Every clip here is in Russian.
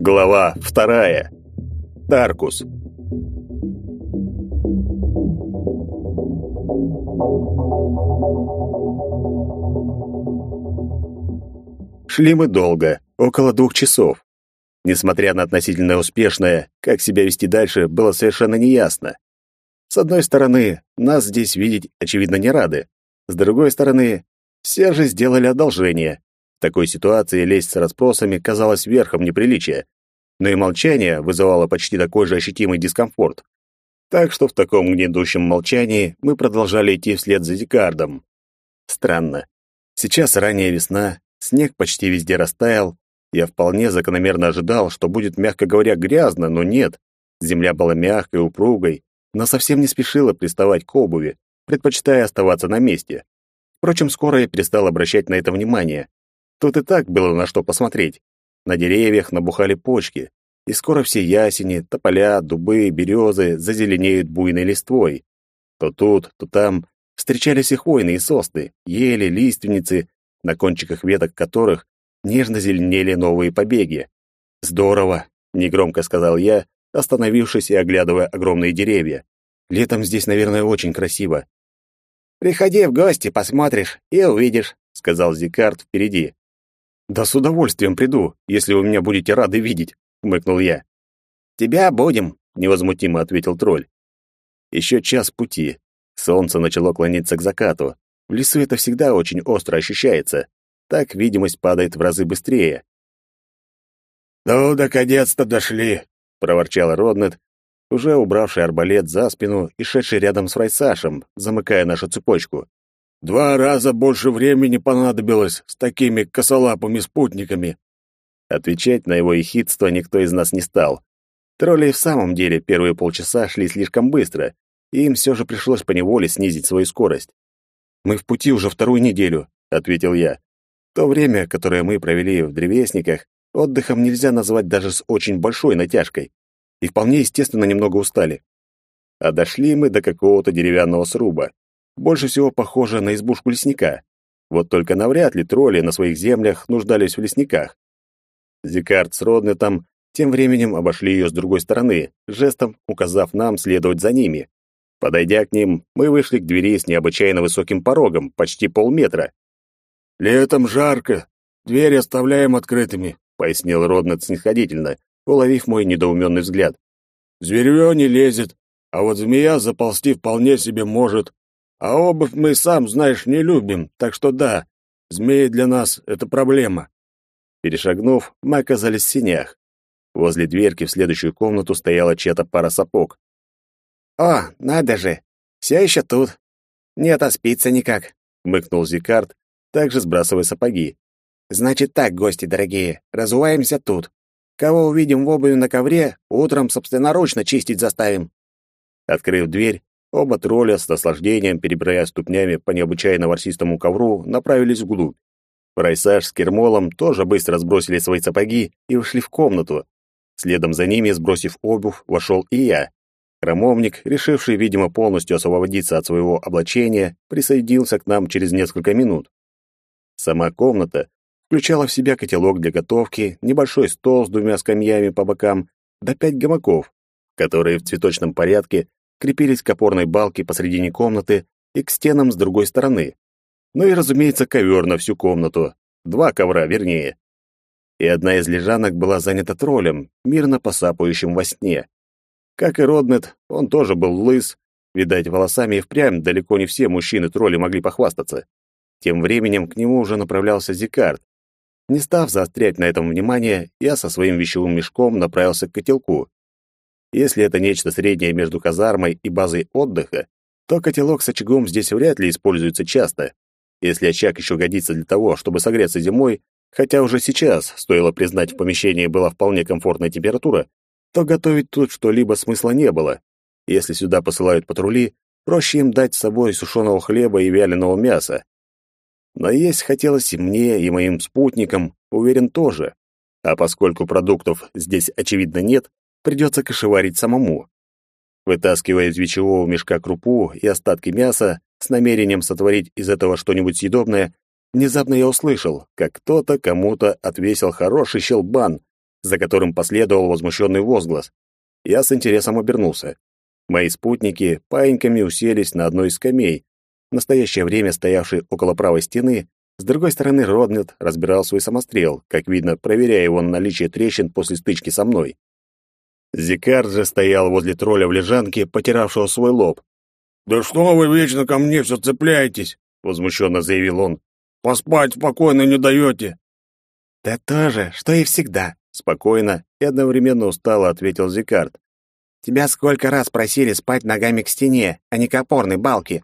Глава вторая. Таркус. Шли мы долго, около двух часов. Несмотря на относительно успешное, как себя вести дальше, было совершенно неясно. С одной стороны, нас здесь видеть, очевидно, не рады. С другой стороны, все же сделали одолжение. В такой ситуации лезть с расспросами казалось верхом неприличия. Но и молчание вызывало почти такой же ощутимый дискомфорт. Так что в таком гнедущем молчании мы продолжали идти вслед за Дикардом. Странно. Сейчас ранняя весна, снег почти везде растаял, я вполне закономерно ожидал, что будет, мягко говоря, грязно, но нет. Земля была мягкой, упругой, но совсем не спешила приставать к обуви, предпочитая оставаться на месте. Впрочем, скоро я перестал обращать на это внимание. Тут и так было на что посмотреть. На деревьях набухали почки, и скоро все ясени, тополя, дубы, березы зазеленеют буйной листвой. То тут, то там встречались и хвойные сосны, ели, лиственницы, на кончиках веток которых нежно зеленели новые побеги. «Здорово!» — негромко сказал я, остановившись и оглядывая огромные деревья. «Летом здесь, наверное, очень красиво». «Приходи в гости, посмотришь и увидишь», — сказал Зикард впереди. «Да с удовольствием приду, если вы меня будете рады видеть», — хмыкнул я. «Тебя будем», — невозмутимо ответил тролль. Еще час пути. Солнце начало клониться к закату. В лесу это всегда очень остро ощущается. Так видимость падает в разы быстрее. «Ну, наконец-то дошли!» — проворчал Роднет, уже убравший арбалет за спину и шедший рядом с Райсашем, замыкая нашу цепочку. «Два раза больше времени понадобилось с такими косолапыми спутниками!» Отвечать на его ехидство никто из нас не стал. Тролли в самом деле первые полчаса шли слишком быстро, и им все же пришлось поневоле снизить свою скорость. «Мы в пути уже вторую неделю», — ответил я. То время, которое мы провели в древесниках, отдыхом нельзя назвать даже с очень большой натяжкой. И вполне естественно немного устали. А дошли мы до какого-то деревянного сруба. Больше всего похоже на избушку лесника. Вот только навряд ли тролли на своих землях нуждались в лесниках. Зикард с Роднетом тем временем обошли ее с другой стороны, жестом указав нам следовать за ними. Подойдя к ним, мы вышли к двери с необычайно высоким порогом, почти полметра. «Летом жарко. Двери оставляем открытыми», — пояснил Роднет снисходительно, уловив мой недоуменный взгляд. «Зверье не лезет, а вот змея заползти вполне себе может. А обувь мы, сам знаешь, не любим, так что да, змеи для нас — это проблема». Перешагнув, мы оказались в синях. Возле дверки в следующую комнату стояла чья-то пара сапог. «О, надо же! Все еще тут! Не отоспиться никак!» — мыкнул Зикард, также сбрасывая сапоги. «Значит так, гости дорогие, разуваемся тут. Кого увидим в обуви на ковре, утром собственноручно чистить заставим». Открыв дверь, оба тролля с наслаждением, перебирая ступнями по необычайно ворсистому ковру, направились вглубь. Прайсаж с Кермолом тоже быстро сбросили свои сапоги и ушли в комнату. Следом за ними, сбросив обувь, вошел и я. Хромовник, решивший, видимо, полностью освободиться от своего облачения, присоединился к нам через несколько минут. Сама комната включала в себя котелок для готовки, небольшой стол с двумя скамьями по бокам, да пять гамаков, которые в цветочном порядке крепились к опорной балке посредине комнаты и к стенам с другой стороны. Ну и, разумеется, ковер на всю комнату. Два ковра, вернее. И одна из лежанок была занята троллем, мирно посапывающим во сне. Как и Роднет, он тоже был лыс. Видать, волосами и впрямь далеко не все мужчины-тролли могли похвастаться. Тем временем к нему уже направлялся Зикард. Не став заострять на этом внимание, я со своим вещевым мешком направился к котелку. Если это нечто среднее между казармой и базой отдыха, то котелок с очагом здесь вряд ли используется часто. Если очаг еще годится для того, чтобы согреться зимой, хотя уже сейчас, стоило признать, в помещении была вполне комфортная температура, то готовить тут что-либо смысла не было. Если сюда посылают патрули, проще им дать с собой сушеного хлеба и вяленого мяса. Но есть хотелось и мне, и моим спутникам, уверен, тоже. А поскольку продуктов здесь, очевидно, нет, придется кошеварить самому. Вытаскивая из вечевого мешка крупу и остатки мяса с намерением сотворить из этого что-нибудь съедобное, внезапно я услышал, как кто-то кому-то отвесил хороший щелбан, за которым последовал возмущенный возглас. Я с интересом обернулся. Мои спутники паиньками уселись на одной из скамей, в настоящее время стоявший около правой стены, с другой стороны Роднет разбирал свой самострел, как видно, проверяя его на наличие трещин после стычки со мной. Зикар же стоял возле тролля в лежанке, потиравшего свой лоб. «Да что вы вечно ко мне все цепляетесь?» — возмущенно заявил он. «Поспать спокойно не даете». «Да тоже, что и всегда», — спокойно и одновременно устало ответил Зикард. «Тебя сколько раз просили спать ногами к стене, а не к опорной балке?»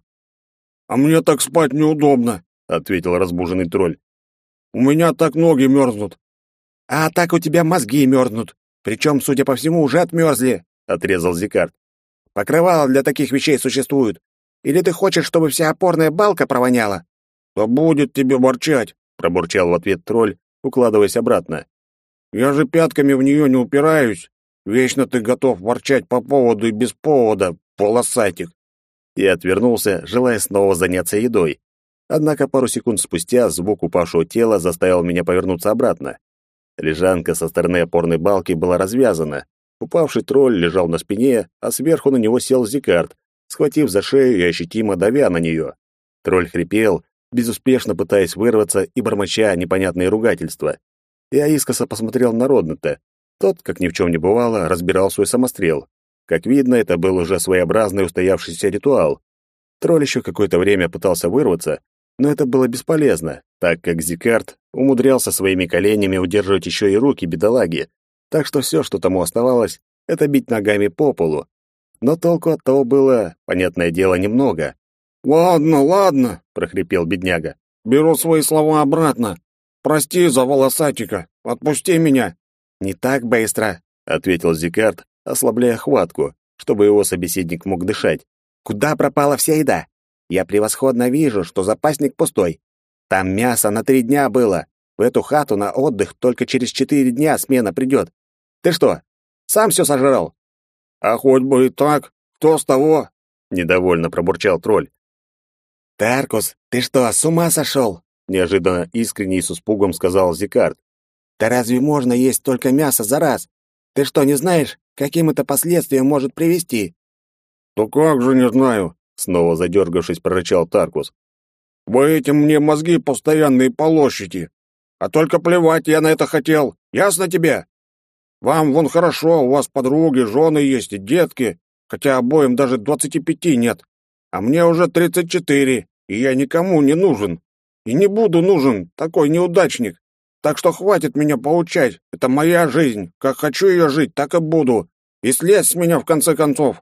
«А мне так спать неудобно», — ответил разбуженный тролль. «У меня так ноги мерзнут». «А так у тебя мозги мерзнут. Причем, судя по всему, уже отмерзли», — отрезал Зикард. «Покрывало для таких вещей существует. Или ты хочешь, чтобы вся опорная балка провоняла?» «Да будет тебе ворчать», — пробурчал в ответ тролль, укладываясь обратно. «Я же пятками в нее не упираюсь. Вечно ты готов ворчать по поводу и без повода, полосатик». Я отвернулся, желая снова заняться едой. Однако пару секунд спустя звук упавшего тела заставил меня повернуться обратно. Лежанка со стороны опорной балки была развязана. Упавший тролль лежал на спине, а сверху на него сел Зикард, схватив за шею и ощутимо давя на нее. Тролль хрипел, безуспешно пытаясь вырваться и бормоча непонятные ругательства. Я искоса посмотрел на Роднета. Тот, как ни в чем не бывало, разбирал свой самострел. Как видно, это был уже своеобразный устоявшийся ритуал. Тролль еще какое-то время пытался вырваться, но это было бесполезно, так как Зикард умудрялся своими коленями удерживать еще и руки бедолаги, так что все, что тому оставалось, это бить ногами по полу. Но толку от того было, понятное дело, немного. «Ладно, ладно», — прохрипел бедняга. «Беру свои слова обратно. Прости за волосатика. Отпусти меня». «Не так быстро», — ответил Зикард, ослабляя хватку, чтобы его собеседник мог дышать. «Куда пропала вся еда? Я превосходно вижу, что запасник пустой. Там мясо на три дня было. В эту хату на отдых только через четыре дня смена придет. Ты что, сам все сожрал?» «А хоть бы и так. Кто с того?» — недовольно пробурчал тролль. «Таркус, ты что, с ума сошел?» — неожиданно искренне и с испугом сказал Зикард. «Да разве можно есть только мясо за раз? Ты что, не знаешь, каким это последствиям может привести?» «Да как же не знаю. Снова задергавшись, прорычал Таркус. «Вы этим мне мозги постоянные полощите. А только плевать я на это хотел. Ясно тебе? Вам вон хорошо, у вас подруги, жены есть и детки, хотя обоим даже двадцати пяти нет. А мне уже тридцать четыре, и я никому не нужен. И не буду нужен, такой неудачник. Так что хватит меня поучать. Это моя жизнь. Как хочу ее жить, так и буду. И слезь с меня в конце концов.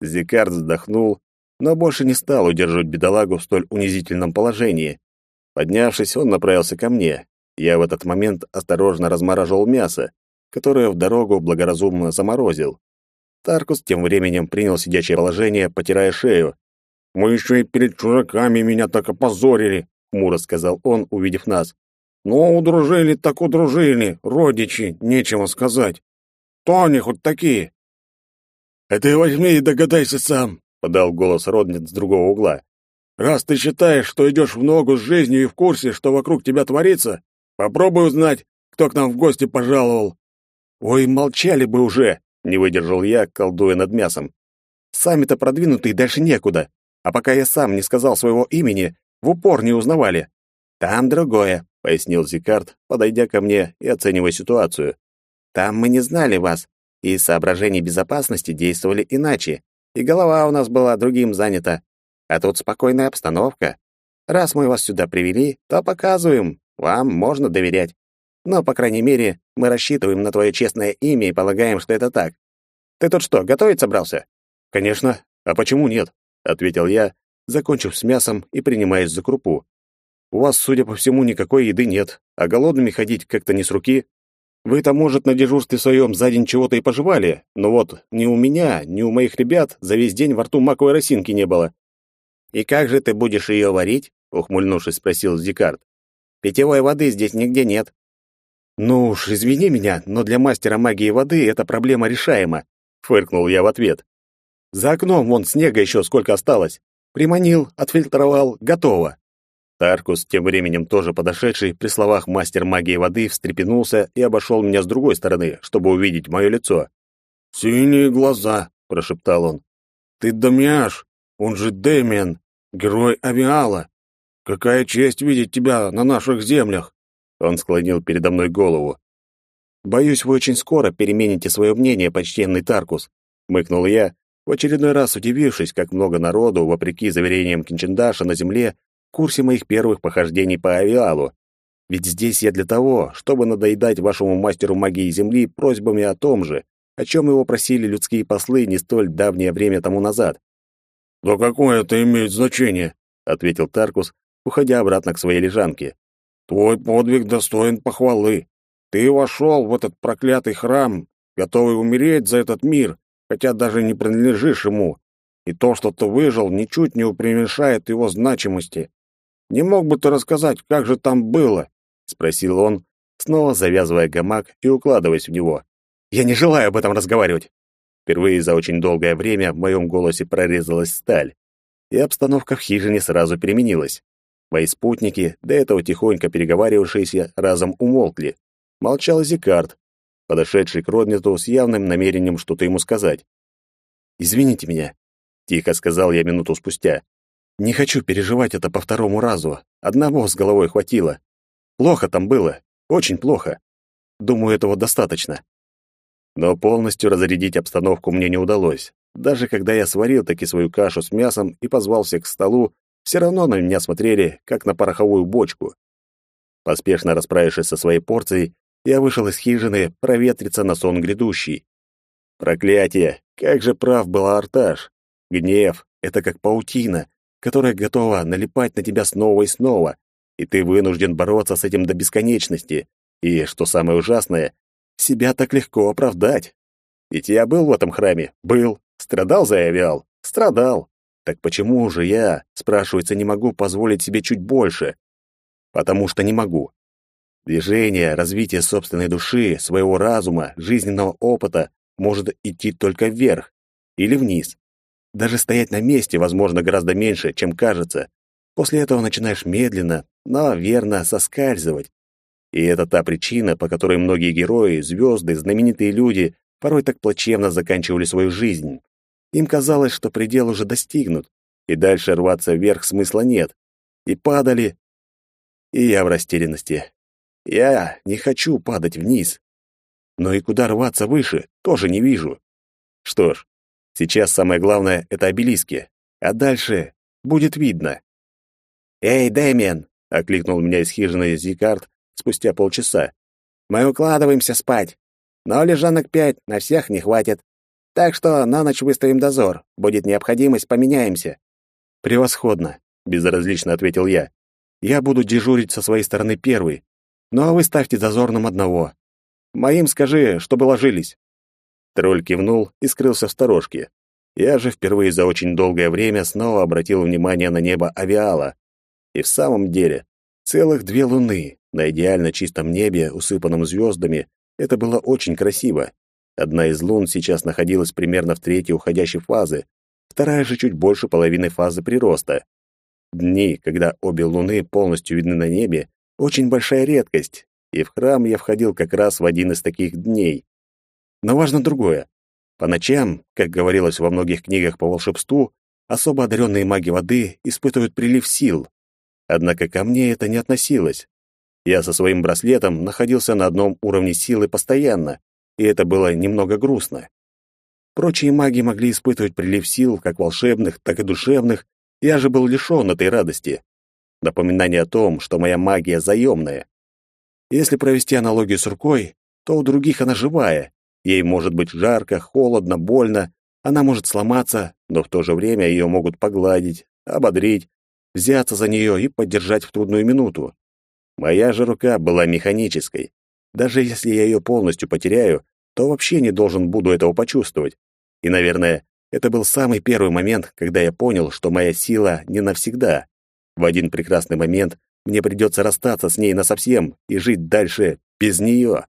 Зикард вздохнул, но больше не стал удерживать бедолагу в столь унизительном положении. Поднявшись, он направился ко мне. Я в этот момент осторожно размораживал мясо, которое в дорогу благоразумно заморозил. Таркус тем временем принял сидячее положение, потирая шею. «Мы еще и перед чужаками меня так опозорили», — хмуро сказал он, увидев нас. «Но удружили так удружили, родичи, нечего сказать. Кто они хоть такие?» «А ты возьми и догадайся сам», — подал голос Роднит с другого угла. «Раз ты считаешь, что идешь в ногу с жизнью и в курсе, что вокруг тебя творится, попробуй узнать, кто к нам в гости пожаловал». «Ой, молчали бы уже!» — не выдержал я, колдуя над мясом. «Сами-то продвинутые дальше некуда, а пока я сам не сказал своего имени, в упор не узнавали». «Там другое», — пояснил Зикард, подойдя ко мне и оценивая ситуацию. «Там мы не знали вас, и из соображений безопасности действовали иначе, и голова у нас была другим занята. А тут спокойная обстановка. Раз мы вас сюда привели, то показываем, вам можно доверять. Но, по крайней мере, мы рассчитываем на твое честное имя и полагаем, что это так. Ты тут что, готовить собрался? Конечно. А почему нет? ответил я, закончив с мясом и принимаясь за крупу. У вас, судя по всему, никакой еды нет, а голодными ходить как-то не с руки. Вы-то, может, на дежурстве своем за день чего-то и пожевали, но вот ни у меня, ни у моих ребят за весь день во рту маковой росинки не было. «И как же ты будешь ее варить?» — ухмыльнувшись, спросил Зикард. «Питьевой воды здесь нигде нет». «Ну уж, извини меня, но для мастера магии воды эта проблема решаема», — фыркнул я в ответ. За окном вон снега еще сколько осталось. Приманил, отфильтровал, готово. Таркус, тем временем тоже подошедший, при словах мастер магии воды встрепенулся и обошел меня с другой стороны, чтобы увидеть мое лицо. «Синие глаза», — прошептал он. «Ты Дамиаш, он же Дэмиан, герой Авиала. Какая честь видеть тебя на наших землях!» Он склонил передо мной голову. «Боюсь, вы очень скоро перемените свое мнение, почтенный Таркус», — мыкнул я, в очередной раз удивившись, как много народу, вопреки заверениям Кинчендаша на земле, курсе моих первых похождений по авиалу. Ведь здесь я для того, чтобы надоедать вашему мастеру магии Земли просьбами о том же, о чем его просили людские послы не столь давнее время тому назад. «Да какое это имеет значение?» — ответил Таркус, уходя обратно к своей лежанке. «Твой подвиг достоин похвалы. Ты вошел в этот проклятый храм, готовый умереть за этот мир, хотя даже не принадлежишь ему, и то, что ты выжил, ничуть не преуменьшает его значимости. Не мог бы ты рассказать, как же там было?» — спросил он, снова завязывая гамак и укладываясь в него. «Я не желаю об этом разговаривать!» Впервые за очень долгое время в моем голосе прорезалась сталь, и обстановка в хижине сразу переменилась. Мои спутники, до этого тихонько переговаривавшиеся, разом умолкли. Молчал Зикард, подошедший к Родниту с явным намерением что-то ему сказать. «Извините меня», — тихо сказал я минуту спустя. «Не хочу переживать это по второму разу. Одного с головой хватило. Плохо там было, очень плохо. Думаю, этого достаточно». Но полностью разрядить обстановку мне не удалось. Даже когда я сварил таки свою кашу с мясом и позвал всех к столу, все равно на меня смотрели, как на пороховую бочку. Поспешно расправившись со своей порцией, я вышел из хижины проветриться на сон грядущий. Проклятие! Как же прав был Арташ! Гнев — это как паутина, которая готова налипать на тебя снова и снова, и ты вынужден бороться с этим до бесконечности. И, что самое ужасное, себя так легко оправдать. Ведь я был в этом храме, был, страдал за Авиал, страдал. Так почему же я, спрашивается, не могу позволить себе чуть больше? Потому что не могу. Движение, развитие собственной души, своего разума, жизненного опыта может идти только вверх или вниз. Даже стоять на месте, возможно, гораздо меньше, чем кажется. После этого начинаешь медленно, но верно соскальзывать. И это та причина, по которой многие герои, звезды, знаменитые люди порой так плачевно заканчивали свою жизнь. Им казалось, что предел уже достигнут, и дальше рваться вверх смысла нет. И падали. И я в растерянности. Я не хочу падать вниз. Но и куда рваться выше, тоже не вижу. Что ж, сейчас самое главное — это обелиски. А дальше будет видно. «Эй, Дэмиан!» — окликнул меня из хижины Зикард спустя полчаса. «Мы укладываемся спать. Но лежанок пять, на всех не хватит. Так что на ночь выставим дозор. Будет необходимость, поменяемся». «Превосходно», — безразлично ответил я. «Я буду дежурить со своей стороны первый. Ну а вы ставьте дозорным одного. Моим скажи, чтобы ложились». Тролль кивнул и скрылся в сторожке. Я же впервые за очень долгое время снова обратил внимание на небо авиала. И в самом деле, целых две луны на идеально чистом небе, усыпанном звездами, это было очень красиво. Одна из лун сейчас находилась примерно в третьей уходящей фазы, вторая же чуть больше половины фазы прироста. Дни, когда обе луны полностью видны на небе, очень большая редкость, и в храм я входил как раз в один из таких дней. Но важно другое. По ночам, как говорилось во многих книгах по волшебству, особо одаренные маги воды испытывают прилив сил. Однако ко мне это не относилось. Я со своим браслетом находился на одном уровне силы постоянно, и это было немного грустно. Прочие маги могли испытывать прилив сил, как волшебных, так и душевных, я же был лишён этой радости. Напоминание о том, что моя магия заёмная. Если провести аналогию с рукой, то у других она живая. Ей может быть жарко, холодно, больно, она может сломаться, но в то же время её могут погладить, ободрить, взяться за неё и поддержать в трудную минуту. Моя же рука была механической. Даже если я ее полностью потеряю, то вообще не должен буду этого почувствовать. И, наверное, это был самый первый момент, когда я понял, что моя сила не навсегда. В один прекрасный момент мне придется расстаться с ней насовсем и жить дальше без нее.